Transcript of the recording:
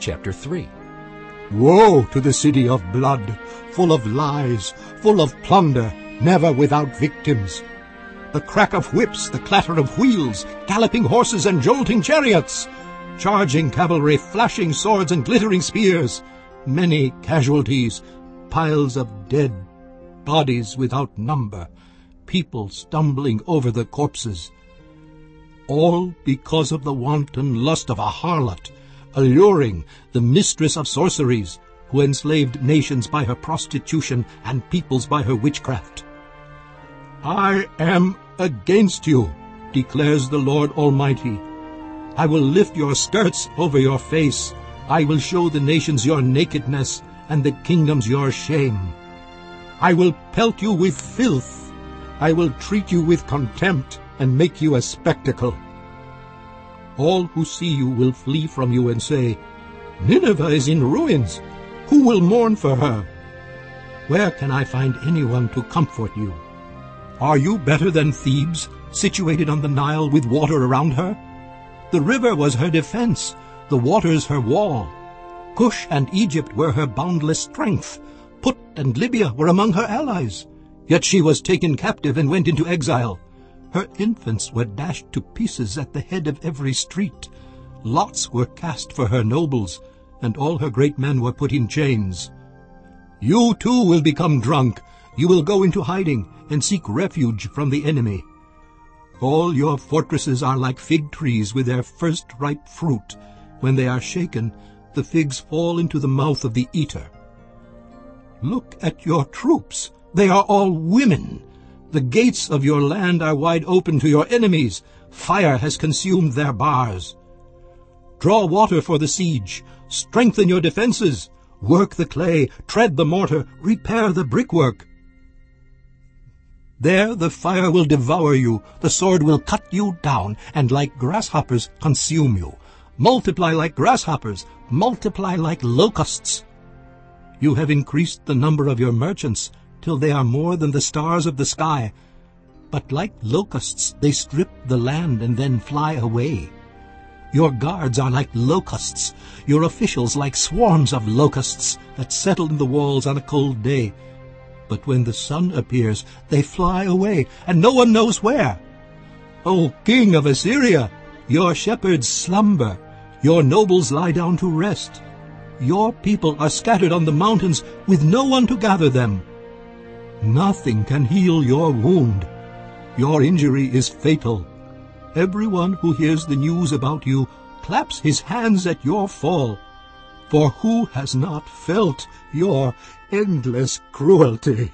Chapter 3 Woe to the city of blood, full of lies, full of plunder, never without victims. The crack of whips, the clatter of wheels, galloping horses and jolting chariots, charging cavalry, flashing swords and glittering spears, many casualties, piles of dead bodies without number, people stumbling over the corpses. All because of the wanton lust of a harlot, alluring the mistress of sorceries, who enslaved nations by her prostitution and peoples by her witchcraft. I am against you, declares the Lord Almighty. I will lift your skirts over your face. I will show the nations your nakedness and the kingdoms your shame. I will pelt you with filth. I will treat you with contempt and make you a spectacle. All who see you will flee from you and say, Nineveh is in ruins. Who will mourn for her? Where can I find anyone to comfort you? Are you better than Thebes, situated on the Nile with water around her? The river was her defense, the waters her wall. Cush and Egypt were her boundless strength. Put and Libya were among her allies. Yet she was taken captive and went into exile. Her infants were dashed to pieces at the head of every street. Lots were cast for her nobles, and all her great men were put in chains. You too will become drunk. You will go into hiding and seek refuge from the enemy. All your fortresses are like fig trees with their first ripe fruit. When they are shaken, the figs fall into the mouth of the eater. Look at your troops. They are all women. The gates of your land are wide open to your enemies. Fire has consumed their bars. Draw water for the siege. Strengthen your defenses. Work the clay, tread the mortar, repair the brickwork. There the fire will devour you, the sword will cut you down, and like grasshoppers consume you. Multiply like grasshoppers, multiply like locusts. You have increased the number of your merchants, till they are more than the stars of the sky. But like locusts they strip the land and then fly away. Your guards are like locusts, your officials like swarms of locusts that settle in the walls on a cold day. But when the sun appears, they fly away, and no one knows where. O king of Assyria, your shepherds slumber, your nobles lie down to rest. Your people are scattered on the mountains with no one to gather them. Nothing can heal your wound. Your injury is fatal. Everyone who hears the news about you claps his hands at your fall. For who has not felt your endless cruelty?